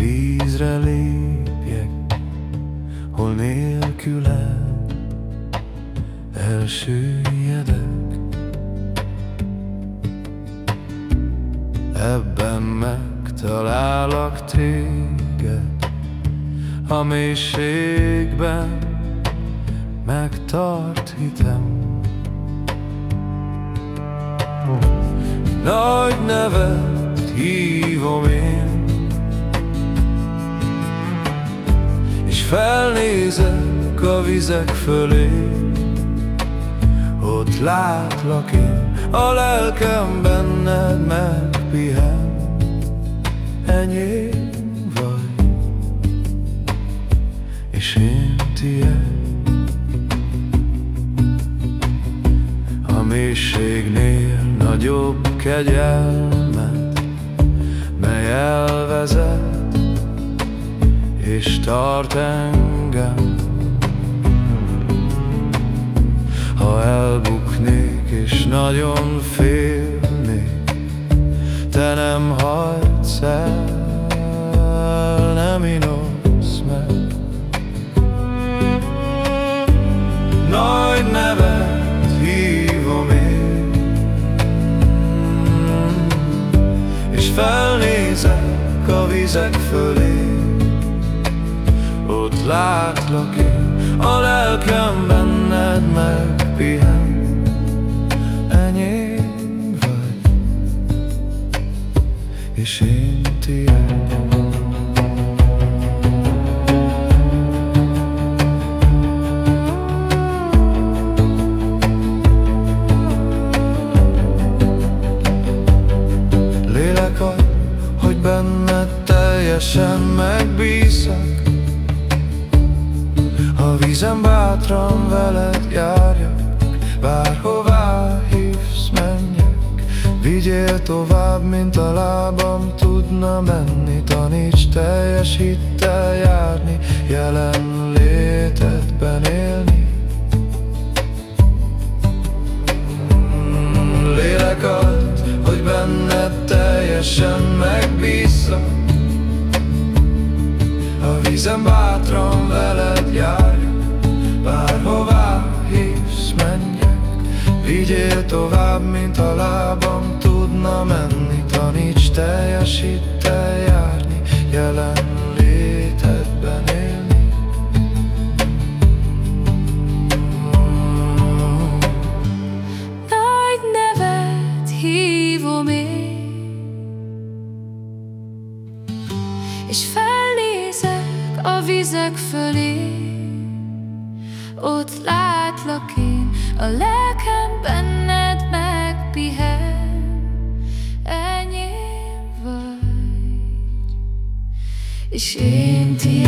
egyre lépjek, hol nélküle elsüllyedek. Ebben megtalálak téged, a mélységben megtart hitem. Nagy nevet hívom én felnézek a vizek fölé. Ott látlak én, a lelkem benned megpihen. Enyém vagy, és én tiéd. A mélységnél nagyobb kegyelmet, mely elvezet és tart engem. Ha elbuknék és nagyon félnék, te nem hagysz el, nem inosz meg. Nagy nevet hívom én, és felnézek a vizek fölé, ott látlak én, a lelkem benned megpihen, enyém vagy, és én tiéd. Lélek ad, hogy benned teljesen megbízak A vízem bátran veled járjak. Bárhová hívsz, menjek. Vigyél tovább, mint a lábam tudna menni. Taníts teljes hittel járni Jelen létedben élni. Mm, Lélek ad, hogy benned teljesen megbízzak A vízem bátran veled járjak Vigyél tovább, mint a lábam tudna menni. Taníts teljes hittel járni Jelen létedben élni. Nagy nevet hívom én. És felnézek a vizek fölé. Ott látlak én, a lelkem benned megpihen. Enyém vagy. És én tiéd